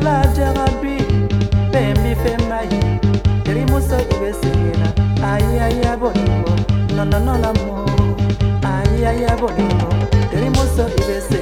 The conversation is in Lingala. alaja rabi bembi pe mayi eri muso ibe sigina ayaya bolingo nononolamo ayaya bolingo eri muso ibe sigina